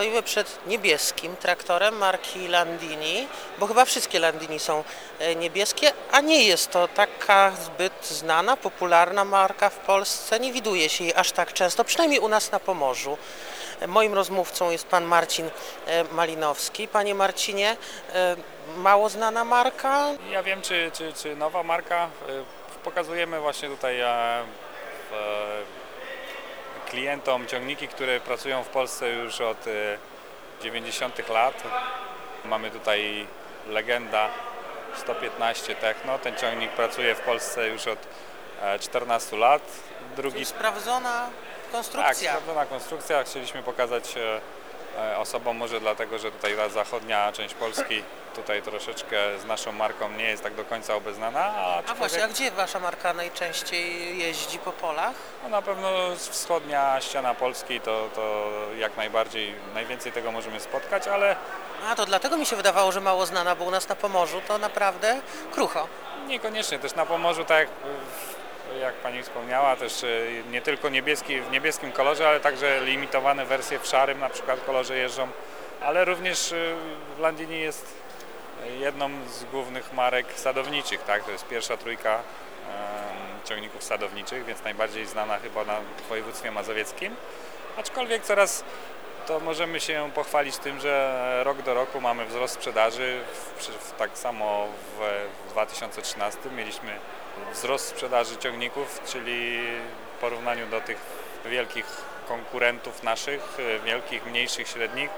stoimy przed niebieskim traktorem marki Landini, bo chyba wszystkie Landini są e, niebieskie, a nie jest to taka zbyt znana, popularna marka w Polsce. Nie widuje się jej aż tak często, przynajmniej u nas na Pomorzu. E, Moim rozmówcą jest pan Marcin e, Malinowski. Panie Marcinie, mało znana marka, Ja wiem, czy, czy, czy nowa marka. Pokazujemy właśnie tutaj w, klientom ciągniki, które pracują w Polsce już od e, 90 lat. Mamy tutaj legenda 115 Techno. Ten ciągnik pracuje w Polsce już od e, 14 lat. Drugi czyli sprawdzona tak, konstrukcja. sprawdzona konstrukcja. Chcieliśmy pokazać e, e, osobom, może dlatego, że tutaj ta zachodnia część Polski tutaj troszeczkę z naszą marką nie jest tak do końca obeznana, a A aczkolwiek właśnie, a gdzie wasza marka najczęściej jeździ po polach? no, na pewno wschodnia ściana Polski to, to jak najbardziej, najwięcej tego możemy spotkać, ale A to dlatego mi się wydawało, że mało znana, bo u nas na Pomorzu to naprawdę krucho. niekoniecznie też na Pomorzu, tak jak, jak Pani wspomniała, też e, nie tylko niebieski, w niebieskim kolorze, ale także limitowane wersje w szarym na przykład kolorze jeżdżą, ale również e, Landini jest jedną z głównych marek sadowniczych, tak? To jest pierwsza trójka ciągników sadowniczych, więc najbardziej znana chyba na województwie mazowieckim. Aczkolwiek coraz to możemy się pochwalić tym, że rok do roku mamy wzrost sprzedaży. W, w, tak samo w, w 2013 mieliśmy wzrost sprzedaży ciągników, czyli w porównaniu do tych wielkich konkurentów naszych, e, wielkich, mniejszych, średnich,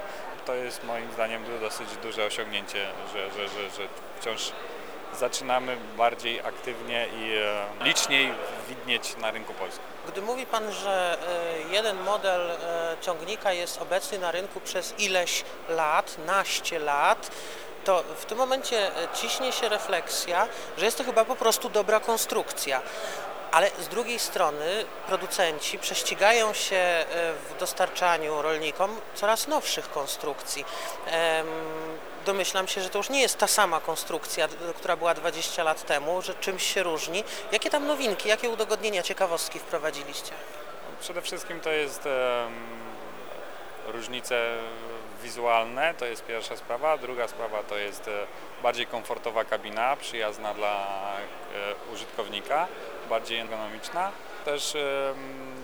to jest moim zdaniem dosyć duże osiągnięcie, że, że, że, że wciąż zaczynamy bardziej aktywnie i e, liczniej widnieć na rynku polskim. Gdy mówi Pan, że e, jeden model e, ciągnika jest obecny na rynku przez ileś lat, naście lat, to w tym momencie e, ciśnie się refleksja, że jest to chyba po prostu dobra konstrukcja. Ale z drugiej strony producenci prześcigają się e, w dostarczaniu rolnikom coraz nowszych konstrukcji. Domyślam się, że to już nie jest ta sama konstrukcja, która była 20 lat temu, że czymś się różni. Jakie tam nowinki, jakie udogodnienia, ciekawostki wprowadziliście? Przede wszystkim to jest em, różnice wizualne, to jest pierwsza sprawa. Druga sprawa to jest e, bardziej komfortowa kabina, przyjazna dla e, użytkownika, bardziej ergonomiczna. Też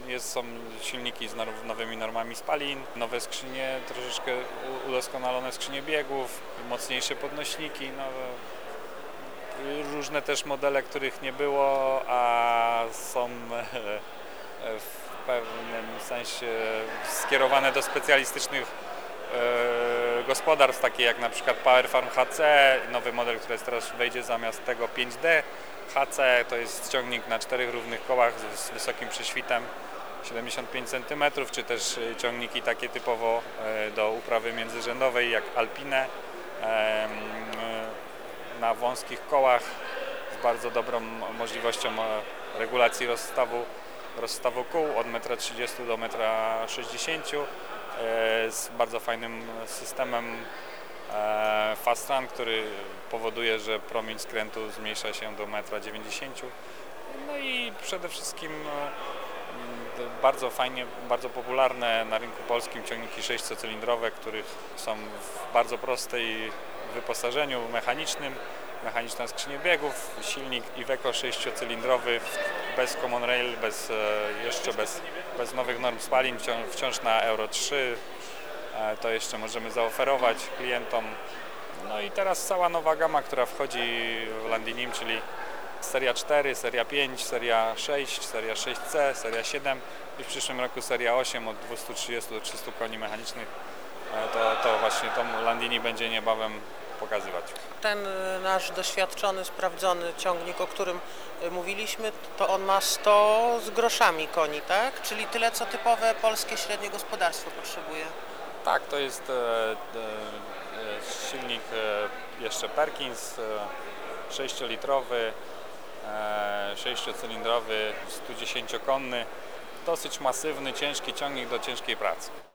jest, są silniki z now- nowymi normami spalin, nowe skrzynie, troszeczkę udoskonalone skrzynie biegów, mocniejsze podnośniki. No, różne też modele, których nie było, a są w pewnym sensie skierowane do specjalistycznych e, gospodarstw, takie jak na przykład Power Farm HC, nowy model, który teraz wejdzie zamiast tego 5D HC, to jest ciągnik na czterech równych kołach z, wysokim prześwitem 75 cm, czy też e, ciągniki takie typowo e, do uprawy międzyrzędowej jak Alpine e, na wąskich kołach z bardzo dobrą możliwością e, regulacji rozstawu, rozstawu kół od 1,30 m do 1,60 m e, z bardzo fajnym systemem e, Fast Run, który powoduje, że promień skrętu zmniejsza się do 1,90 m. No i przede wszystkim e, bardzo fajnie, bardzo popularne na rynku polskim ciągniki sześciocylindrowe, których są w bardzo prostej wyposażeniu mechanicznym, mechaniczna skrzynia biegów, silnik Iveco sześciocylindrowy w- bez common rail, bez, e, jeszcze bez, bez nowych norm spalin, wciąż, wciąż na Euro 3. E, To jeszcze możemy zaoferować klientom. No i teraz cała nowa gama, która wchodzi w Landinim, czyli seria 4, seria 5, seria 6, seria 6C, seria 7 i w przyszłym roku seria 8 od 230 do 300 koni mechanicznych. E, To, to właśnie to Landini będzie niebawem pokazywać. Ten y, nasz doświadczony, sprawdzony ciągnik, o którym y, mówiliśmy, to on ma 100 z groszami koni, tak? Czyli tyle, co typowe polskie średnie gospodarstwo potrzebuje. Tak, to jest e, e, e, silnik e, jeszcze Perkins, e, 6-litrowy, e, 6-cylindrowy, 110-konny, dosyć masywny, ciężki ciągnik do ciężkiej pracy.